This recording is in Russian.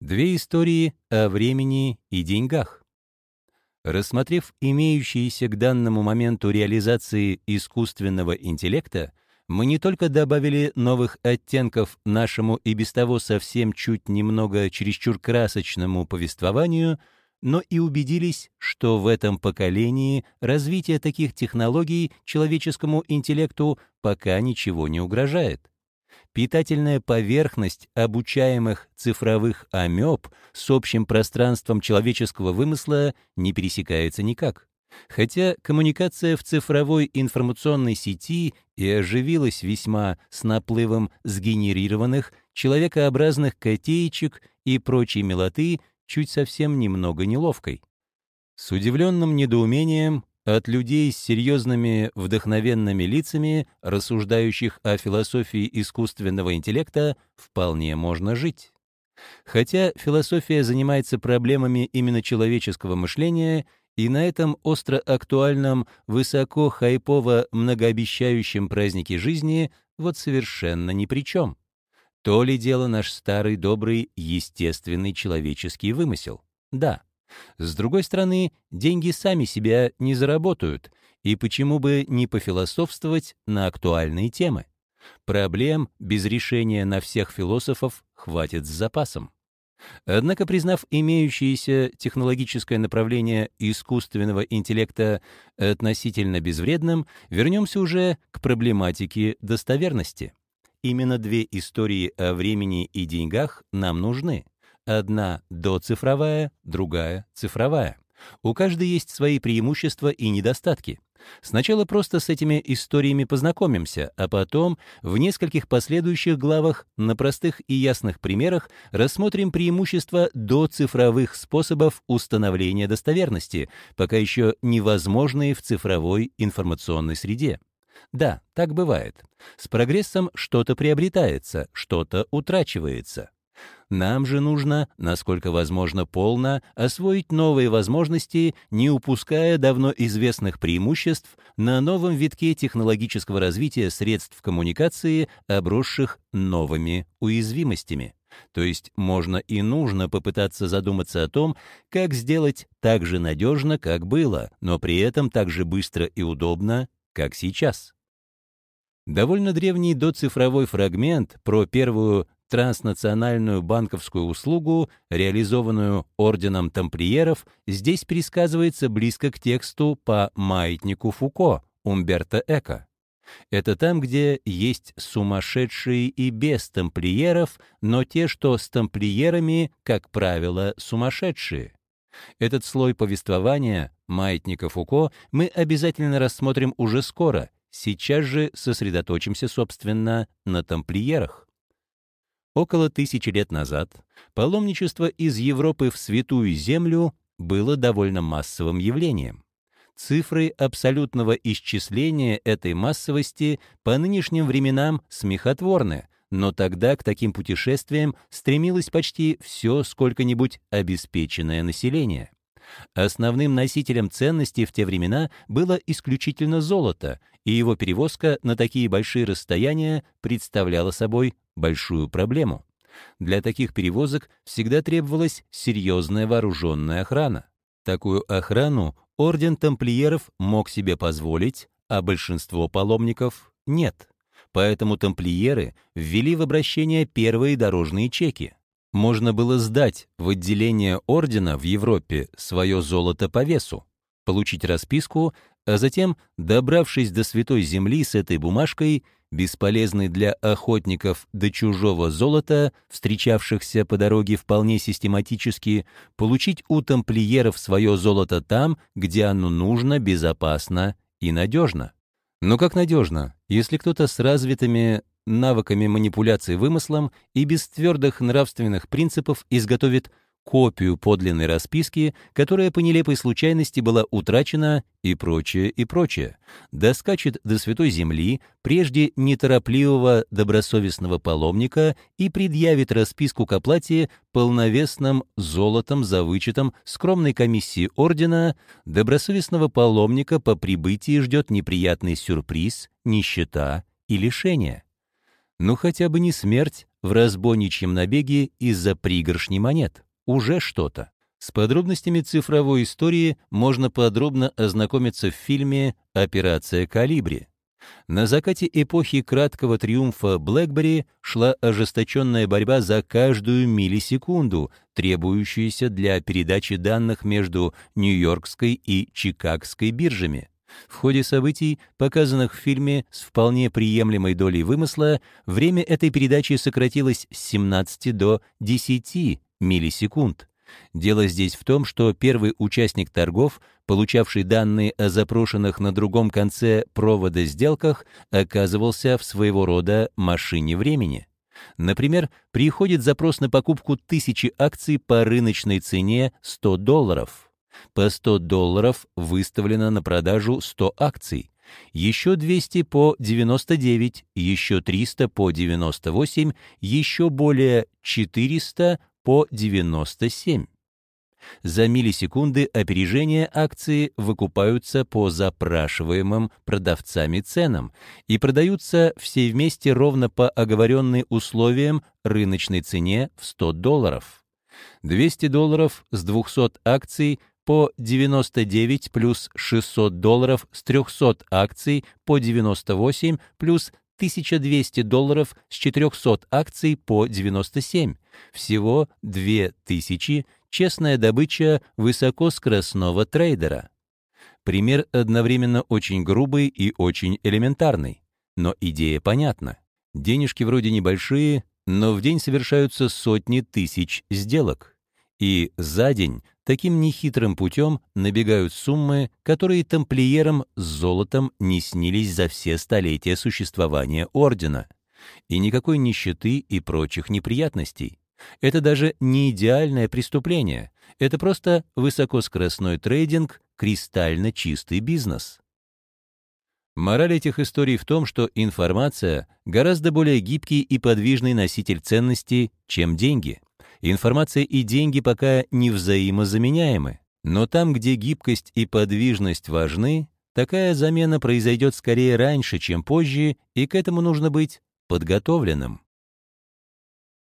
Две истории о времени и деньгах. Рассмотрев имеющиеся к данному моменту реализации искусственного интеллекта, мы не только добавили новых оттенков нашему и без того совсем чуть немного чересчур красочному повествованию, но и убедились, что в этом поколении развитие таких технологий человеческому интеллекту пока ничего не угрожает питательная поверхность обучаемых цифровых амеб с общим пространством человеческого вымысла не пересекается никак. Хотя коммуникация в цифровой информационной сети и оживилась весьма с наплывом сгенерированных человекообразных котеечек и прочей милоты, чуть совсем немного неловкой. С удивленным недоумением от людей с серьезными вдохновенными лицами, рассуждающих о философии искусственного интеллекта, вполне можно жить. Хотя философия занимается проблемами именно человеческого мышления, и на этом остро актуальном, высоко хайпово многообещающем празднике жизни вот совершенно ни при чем. То ли дело наш старый добрый естественный человеческий вымысел? Да. С другой стороны, деньги сами себя не заработают, и почему бы не пофилософствовать на актуальные темы? Проблем без решения на всех философов хватит с запасом. Однако, признав имеющееся технологическое направление искусственного интеллекта относительно безвредным, вернемся уже к проблематике достоверности. Именно две истории о времени и деньгах нам нужны. Одна доцифровая, другая цифровая. У каждой есть свои преимущества и недостатки. Сначала просто с этими историями познакомимся, а потом в нескольких последующих главах на простых и ясных примерах рассмотрим преимущества доцифровых способов установления достоверности, пока еще невозможные в цифровой информационной среде. Да, так бывает. С прогрессом что-то приобретается, что-то утрачивается. Нам же нужно, насколько возможно полно, освоить новые возможности, не упуская давно известных преимуществ на новом витке технологического развития средств коммуникации, обросших новыми уязвимостями. То есть можно и нужно попытаться задуматься о том, как сделать так же надежно, как было, но при этом так же быстро и удобно, как сейчас. Довольно древний доцифровой фрагмент про первую транснациональную банковскую услугу, реализованную орденом тамплиеров, здесь пересказывается близко к тексту по маятнику Фуко Умберто Эко. Это там, где есть сумасшедшие и без тамплиеров, но те, что с тамплиерами, как правило, сумасшедшие. Этот слой повествования маятника Фуко мы обязательно рассмотрим уже скоро, сейчас же сосредоточимся, собственно, на тамплиерах. Около тысячи лет назад паломничество из Европы в Святую Землю было довольно массовым явлением. Цифры абсолютного исчисления этой массовости по нынешним временам смехотворны, но тогда к таким путешествиям стремилось почти все сколько-нибудь обеспеченное население. Основным носителем ценностей в те времена было исключительно золото, и его перевозка на такие большие расстояния представляла собой большую проблему. Для таких перевозок всегда требовалась серьезная вооруженная охрана. Такую охрану орден тамплиеров мог себе позволить, а большинство паломников — нет. Поэтому тамплиеры ввели в обращение первые дорожные чеки. Можно было сдать в отделение ордена в Европе свое золото по весу, получить расписку, а затем, добравшись до Святой Земли с этой бумажкой, бесполезной для охотников до чужого золота, встречавшихся по дороге вполне систематически, получить у тамплиеров свое золото там, где оно нужно, безопасно и надежно. Но как надежно, если кто-то с развитыми навыками манипуляции вымыслом и без твердых нравственных принципов изготовит копию подлинной расписки, которая по нелепой случайности была утрачена и прочее, и прочее. Доскачет до Святой Земли, прежде неторопливого добросовестного паломника и предъявит расписку к оплате полновесным золотом за вычетом скромной комиссии ордена, добросовестного паломника по прибытии ждет неприятный сюрприз, нищета и лишение. Ну хотя бы не смерть, в разбойничьем набеге из-за пригоршни монет. Уже что-то. С подробностями цифровой истории можно подробно ознакомиться в фильме «Операция Калибри». На закате эпохи краткого триумфа BlackBerry шла ожесточенная борьба за каждую миллисекунду, требующуюся для передачи данных между Нью-Йоркской и Чикагской биржами. В ходе событий, показанных в фильме с вполне приемлемой долей вымысла, время этой передачи сократилось с 17 до 10 миллисекунд. Дело здесь в том, что первый участник торгов, получавший данные о запрошенных на другом конце провода сделках, оказывался в своего рода машине времени. Например, приходит запрос на покупку тысячи акций по рыночной цене 100 долларов. По 100 долларов выставлено на продажу 100 акций. Еще 200 по 99, еще 300 по 98, еще более 400 по 97. За миллисекунды опережения акции выкупаются по запрашиваемым продавцами ценам и продаются все вместе ровно по оговоренным условиям рыночной цене в 100 долларов. 200 долларов с 200 акций по 99 плюс 600 долларов с 300 акций по 98 плюс 1200 долларов с 400 акций по 97. Всего 2000 честная добыча высокоскоростного трейдера. Пример одновременно очень грубый и очень элементарный. Но идея понятна. Денежки вроде небольшие, но в день совершаются сотни тысяч сделок. И за день таким нехитрым путем набегают суммы, которые тамплиерам с золотом не снились за все столетия существования Ордена. И никакой нищеты и прочих неприятностей. Это даже не идеальное преступление, это просто высокоскоростной трейдинг, кристально чистый бизнес. Мораль этих историй в том, что информация гораздо более гибкий и подвижный носитель ценностей, чем деньги. Информация и деньги пока не взаимозаменяемы, но там, где гибкость и подвижность важны, такая замена произойдет скорее раньше, чем позже, и к этому нужно быть подготовленным.